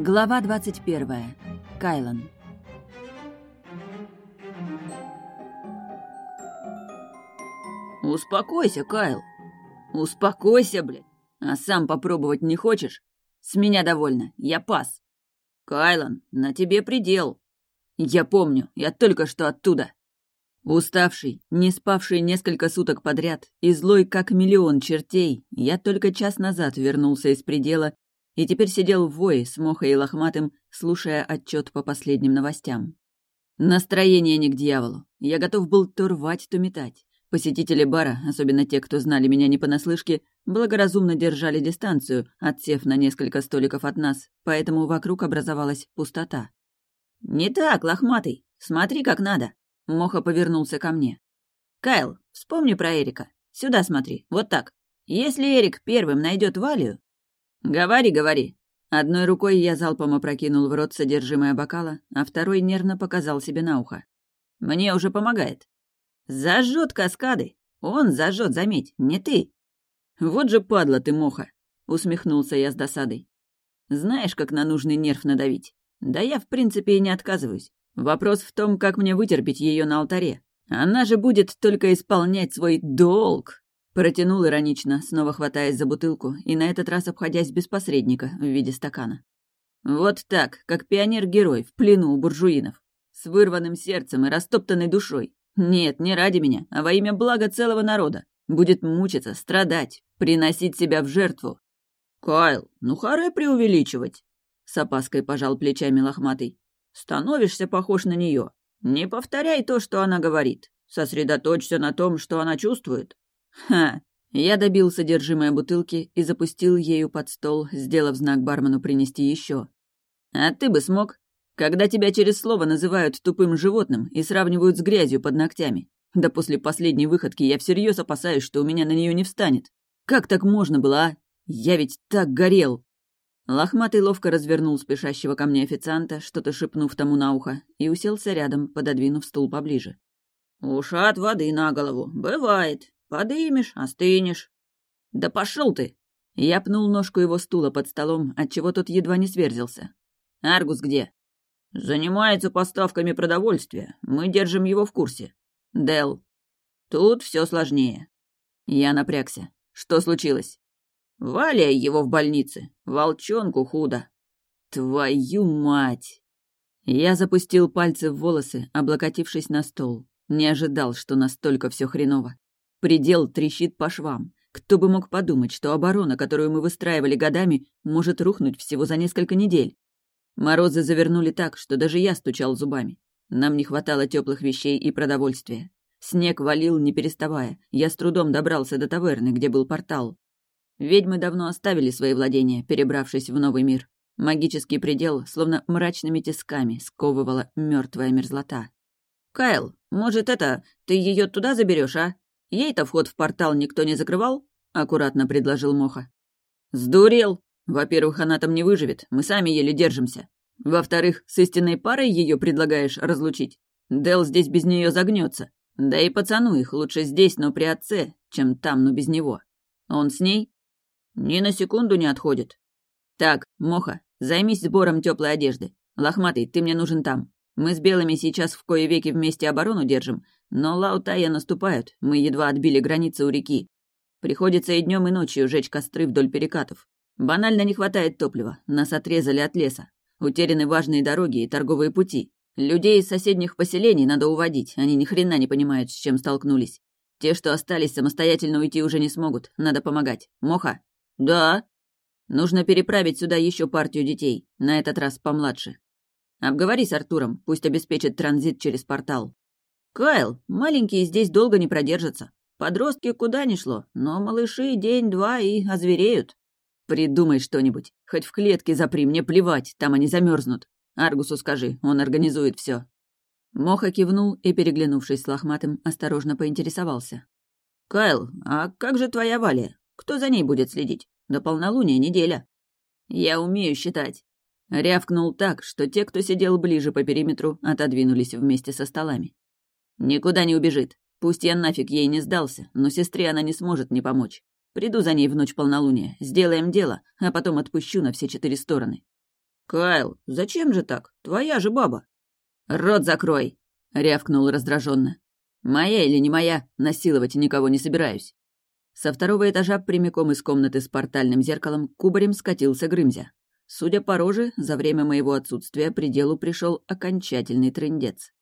Глава 21. Кайлан. «Успокойся, Кайл. Успокойся, блядь. А сам попробовать не хочешь? С меня довольно. Я пас. Кайлан, на тебе предел. Я помню, я только что оттуда. Уставший, не спавший несколько суток подряд и злой, как миллион чертей, я только час назад вернулся из предела и теперь сидел в вое с Мохой и Лохматым, слушая отчет по последним новостям. Настроение не к дьяволу. Я готов был то рвать, то метать. Посетители бара, особенно те, кто знали меня не понаслышке, благоразумно держали дистанцию, отсев на несколько столиков от нас, поэтому вокруг образовалась пустота. «Не так, лохматый. Смотри, как надо!» Моха повернулся ко мне. «Кайл, вспомни про Эрика. Сюда смотри, вот так. Если Эрик первым найдет Валию...» «Говори, говори!» Одной рукой я залпом опрокинул в рот содержимое бокала, а второй нервно показал себе на ухо. «Мне уже помогает. Зажжет каскады. Он зажжет, заметь, не ты. Вот же падла ты, моха, усмехнулся я с досадой. Знаешь, как на нужный нерв надавить? Да я, в принципе, и не отказываюсь. Вопрос в том, как мне вытерпеть ее на алтаре. Она же будет только исполнять свой долг. Протянул иронично, снова хватаясь за бутылку и на этот раз обходясь без посредника в виде стакана. Вот так, как пионер-герой в плену у буржуинов. С вырванным сердцем и растоптанной душой. Нет, не ради меня, а во имя блага целого народа. Будет мучиться, страдать, приносить себя в жертву. «Кайл, ну харе преувеличивать!» С опаской пожал плечами лохматый. «Становишься похож на нее. Не повторяй то, что она говорит. Сосредоточься на том, что она чувствует». «Ха!» Я добил содержимое бутылки и запустил ею под стол, сделав знак бармену принести еще. «А ты бы смог?» Когда тебя через слово называют тупым животным и сравнивают с грязью под ногтями. Да после последней выходки я всерьез опасаюсь, что у меня на нее не встанет. Как так можно было, а? Я ведь так горел!» Лохматый ловко развернул спешащего ко мне официанта, что-то шепнув тому на ухо, и уселся рядом, пододвинув стул поближе. «Ушат воды на голову. Бывает. Подымешь, остынешь». «Да пошел ты!» Я пнул ножку его стула под столом, отчего тот едва не сверзился. «Аргус где?» «Занимается поставками продовольствия. Мы держим его в курсе. Дел. Тут все сложнее». Я напрягся. Что случилось? «Валя его в больнице. Волчонку худо». «Твою мать!» Я запустил пальцы в волосы, облокотившись на стол. Не ожидал, что настолько все хреново. Предел трещит по швам. Кто бы мог подумать, что оборона, которую мы выстраивали годами, может рухнуть всего за несколько недель. Морозы завернули так, что даже я стучал зубами. Нам не хватало теплых вещей и продовольствия. Снег валил, не переставая. Я с трудом добрался до таверны, где был портал. Ведьмы давно оставили свои владения, перебравшись в новый мир. Магический предел, словно мрачными тисками, сковывала мертвая мерзлота. «Кайл, может, это, ты ее туда заберешь, а? Ей-то вход в портал никто не закрывал?» — аккуратно предложил Моха. «Сдурел!» Во-первых, она там не выживет, мы сами еле держимся. Во-вторых, с истинной парой ее предлагаешь разлучить. Дел здесь без нее загнется. Да и пацану их лучше здесь, но при отце, чем там, но без него. Он с ней? Ни на секунду не отходит. Так, Моха, займись сбором теплой одежды. Лохматый, ты мне нужен там. Мы с белыми сейчас в кое веки вместе оборону держим, но Лаутая наступают, мы едва отбили границы у реки. Приходится и днем, и ночью жечь костры вдоль перекатов. Банально не хватает топлива, нас отрезали от леса. Утеряны важные дороги и торговые пути. Людей из соседних поселений надо уводить, они ни хрена не понимают, с чем столкнулись. Те, что остались, самостоятельно уйти уже не смогут, надо помогать. Моха? Да. Нужно переправить сюда еще партию детей, на этот раз помладше. Обговори с Артуром, пусть обеспечит транзит через портал. Кайл, маленькие здесь долго не продержатся. Подростки куда ни шло, но малыши день-два и озвереют. «Придумай что-нибудь. Хоть в клетке запри, мне плевать, там они замерзнут. Аргусу скажи, он организует все. Моха кивнул и, переглянувшись с лохматым, осторожно поинтересовался. «Кайл, а как же твоя Валя? Кто за ней будет следить? До полнолуния неделя». «Я умею считать». Рявкнул так, что те, кто сидел ближе по периметру, отодвинулись вместе со столами. «Никуда не убежит. Пусть я нафиг ей не сдался, но сестре она не сможет не помочь. Приду за ней в ночь полнолуния, сделаем дело, а потом отпущу на все четыре стороны. Кайл, зачем же так? Твоя же баба. Рот закрой, рявкнул раздраженно. Моя или не моя, насиловать никого не собираюсь. Со второго этажа прямиком из комнаты с портальным зеркалом кубарем скатился Грымзя. Судя по роже, за время моего отсутствия пределу пришел окончательный трындец.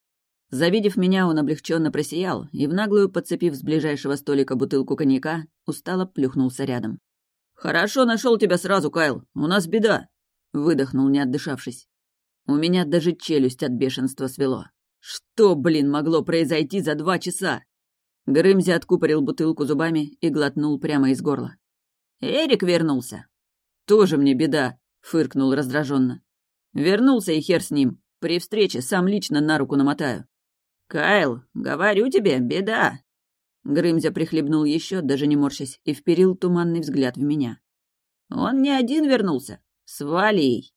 Завидев меня, он облегченно просиял и, в наглую подцепив с ближайшего столика бутылку коньяка, устало плюхнулся рядом. «Хорошо нашел тебя сразу, Кайл. У нас беда», — выдохнул, не отдышавшись. У меня даже челюсть от бешенства свело. Что, блин, могло произойти за два часа? Грымзи откупорил бутылку зубами и глотнул прямо из горла. «Эрик вернулся». «Тоже мне беда», — фыркнул раздраженно. «Вернулся и хер с ним. При встрече сам лично на руку намотаю». «Кайл, говорю тебе, беда!» Грымзя прихлебнул еще, даже не морщась, и вперил туманный взгляд в меня. «Он не один вернулся. С Валией!»